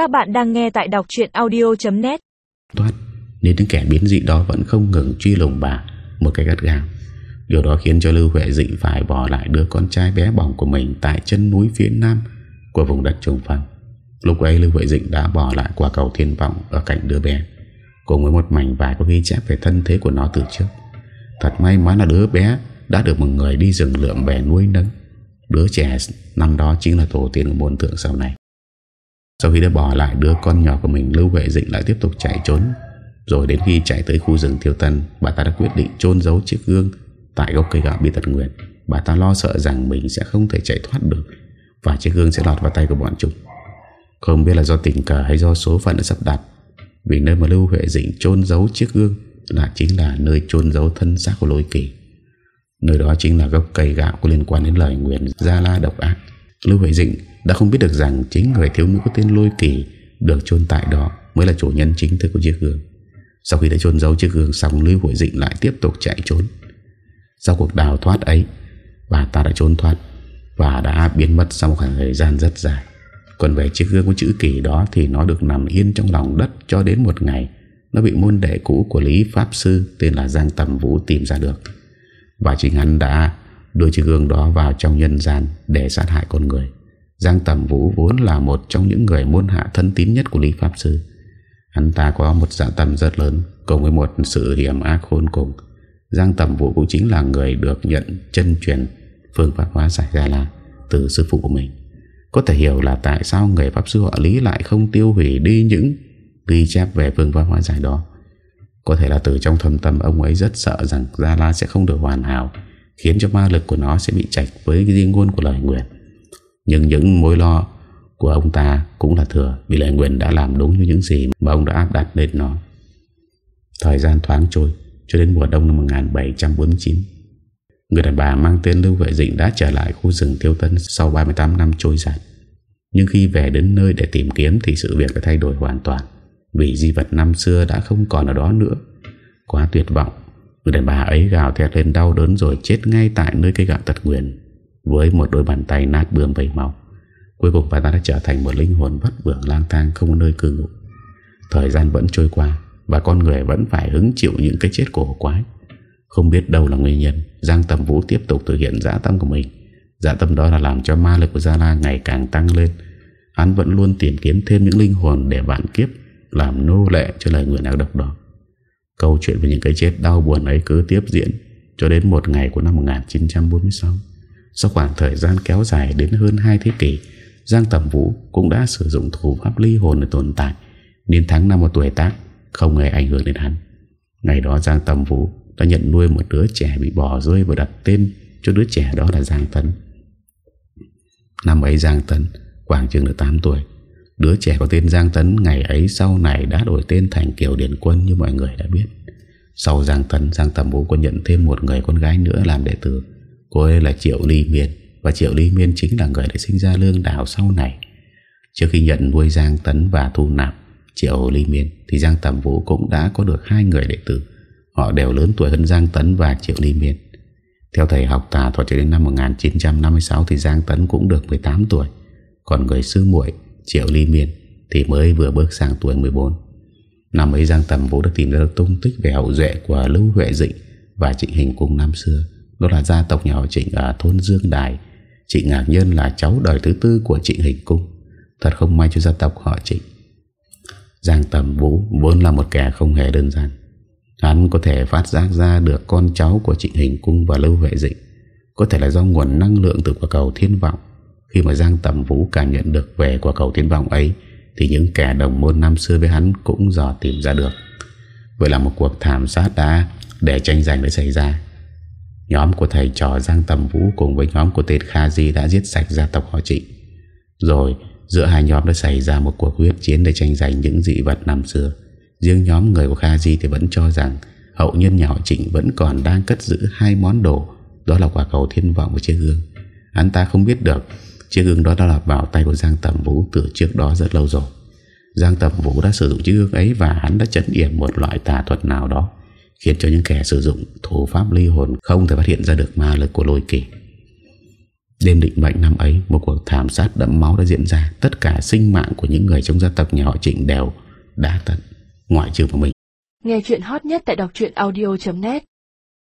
Các bạn đang nghe tại đọc chuyện audio.net Thoát Nên những kẻ biến dị đó vẫn không ngừng truy lùng bà, Một cái gắt gàng Điều đó khiến cho Lưu Huệ Dị phải bỏ lại đứa con trai bé bỏng của mình Tại chân núi phía nam của vùng đất trùng phong. Lúc ấy Lưu Huệ Dịnh đã bỏ lại quả cầu thiên vọng Ở cạnh đứa bé. Cùng với một mảnh vải có ghi chép về thân thế của nó từ trước. Thật may mắn là đứa bé Đã được một người đi rừng lượm về nuôi nấng. Đứa trẻ năm đó chính là tổ tiên của môn thượng sau này. Sau khi đã bỏ lại, đứa con nhỏ của mình Lưu Huệ Dịnh lại tiếp tục chạy trốn. Rồi đến khi chạy tới khu rừng Thiêu Tân, Bà ta đã quyết định chôn giấu chiếc gương Tại gốc cây gạo bị tật nguyện Bà ta lo sợ rằng mình sẽ không thể chạy thoát được Và chiếc gương sẽ lọt vào tay của bọn chúng. Không biết là do tình cờ hay do số phận đã sắp đặt, Vì nơi mà Lưu Huệ Dịnh chôn giấu chiếc gương Là chính là nơi chôn giấu thân xác của lôi kỳ Nơi đó chính là gốc cây gạo có liên quan đến lời nguyện Gia La độc ác. Lưu Huệ Dịnh đã không biết được rằng Chính người thiếu nữ có tên Lôi Kỳ Được chôn tại đó mới là chủ nhân chính thức của chiếc gương. Sau khi đã chôn giấu chiếc gương xong, Lưu Hội Dịnh lại tiếp tục chạy trốn. Sau cuộc đào thoát ấy, Bà ta đã trốn thoát Và đã biến mất sau một khoảng thời gian rất dài. Còn về chiếc gương có chữ kỳ đó Thì nó được nằm yên trong lòng đất Cho đến một ngày. Nó bị môn đệ cũ của Lý Pháp Sư Tên là Giang Tầm Vũ tìm ra được. Và chính hắn đã đưa chiếc gương đó vào trong nhân gian để sát hại con người. Giang Tầm Vũ vốn là một trong những người môn hạ thân tín nhất của Lý Pháp Sư. Hắn ta có một dạ tâm rất lớn, cùng với một sự hiểm ác khôn cùng. Giang Tầm Vũ cũng chính là người được nhận chân truyền phương pháp hóa giải ra là từ sư phụ của mình. Có thể hiểu là tại sao người Pháp Sư họ Lý lại không tiêu hủy đi những ghi chép về phương pháp hóa giải đó. Có thể là từ trong thâm tâm ông ấy rất sợ rằng Gia La sẽ không được hoàn hảo, Khiến cho ma lực của nó sẽ bị chạch với riêng ngôn của lời nguyện nhưng những mối lo của ông ta cũng là thừa, Vì Lệ Nguyên đã làm đúng như những gì mà ông đã áp đặt lên nó. Thời gian thoáng trôi, cho đến mùa đông năm 1749 Người đàn bà mang tên Lưu Vệ Dịnh đã trở lại khu rừng thiêu Tân sau 38 năm trôi dạt. Nhưng khi về đến nơi để tìm kiếm thì sự việc đã thay đổi hoàn toàn, vì di vật năm xưa đã không còn ở đó nữa. Quá tuyệt vọng, Người đàn bà ấy gào thét lên đau đớn Rồi chết ngay tại nơi cây gạo tật nguyền. Với một đôi bàn tay nát bươm vầy màu Cuối cùng bà ta đã trở thành một linh hồn vất vưởng lang thang không có nơi cư ngụ Thời gian vẫn trôi qua Và con người vẫn phải hứng chịu những cái chết cổ quái Không biết đâu là nguyên nhân, Giang Tầm Vũ tiếp tục thực hiện dã tâm của mình Dã tâm đó là làm cho ma lực của Gia La ngày càng tăng lên Hắn vẫn luôn tìm kiếm thêm những linh hồn để vạn kiếp, làm nô lệ cho lời người ác độc đó. Câu chuyện về những cái chết đau buồn ấy cứ tiếp diễn cho đến một ngày của năm 1946. Sau khoảng thời gian kéo dài đến hơn 2 thế kỷ, Giang Tầm Vũ cũng đã sử dụng thủ pháp ly hồn để tồn tại. Đến tháng năm một tuổi tác, không hề ảnh hưởng đến hắn. Ngày đó Giang Tầm Vũ đã nhận nuôi một đứa trẻ bị bỏ rơi và đặt tên cho đứa trẻ đó là Giang Tấn. Năm ấy Giang Tấn khoảng chừng được 8 tuổi. Đứa trẻ có tên Giang Tấn ngày ấy sau này đã đổi tên thành Kiều Điển Quân như mọi người đã biết. Sau Giang Tấn, Giang Tầm Vũ có nhận thêm một người con gái nữa làm đệ tử. Cô ấy là Triệu Ly Miên, và Triệu Ly Miên chính là người đã sinh ra Lương Đảo sau này. Trước khi nhận nuôi Giang Tấn và thu nạp Triệu Ly Miên, thì Giang Tầm Vũ cũng đã có được hai người đệ tử. Họ đều lớn tuổi hơn Giang Tấn và Triệu Ly Miên. Theo thầy học tà thuật cho đến năm 1956 thì Giang Tấn cũng được 18 tuổi. Còn người sư muội Triệu Ly Miên Thì mới vừa bước sang tuổi 14 Năm ấy Giang Tầm Vũ đã tìm ra tung tích Về hậu duệ của Lưu Huệ Dịnh Và Trịnh Hình Cung năm xưa đó là gia tộc nhà họ Trịnh ở thôn Dương Đài. Chị Ngạc Nhân là cháu đời thứ tư Của Trịnh Hình Cung. Thật không may cho gia tộc họ Trịnh. Giang Tầm Vũ vốn là một kẻ không hề đơn giản. Hắn có thể phát giác ra được con cháu của Trịnh Hình Cung và Lưu Huệ Dịnh. Có thể là do nguồn năng lượng từ quả cầu thiên vọng. Khi mà Giang Tầm Vũ cảm nhận được về quả cầu thiên vọng ấy, Thì những kẻ đồng môn năm xưa với hắn cũng dò tìm ra được. Vậy là một cuộc thảm sát đã để tranh giành đã xảy ra. Nhóm của thầy trò Giang Tầm Vũ cùng với nhóm của tên Kha Di đã giết sạch gia tộc họ trịnh. Rồi, giữa hai nhóm đã xảy ra một cuộc huyết chiến để tranh giành những dị vật năm xưa. Riêng nhóm người của Kha Di thì vẫn cho rằng hậu nhân nhà họ trịnh vẫn còn đang cất giữ hai món đồ, Đó là quả cầu thiên vọng và chiếc gương. Hắn ta không biết được, Chiếc gương đó đã là vào tay của Giang Tầm Vũ từ trước đó rất lâu rồi. Giang Tầm Vũ đã sử dụng chiếc gương ấy và hắn đã chấn yểm một loại tà thuật nào đó khiến cho những kẻ sử dụng thủ pháp ly hồn không thể phát hiện ra được ma lực của lôi kỳ. Đêm định mệnh năm ấy, Một cuộc thảm sát đẫm máu đã diễn ra. Tất cả sinh mạng của những người trong gia tộc nhà họ Trịnh đều đã tận Ngoại trừ của mình. Nghe chuyện hot nhất tại đọc audio.net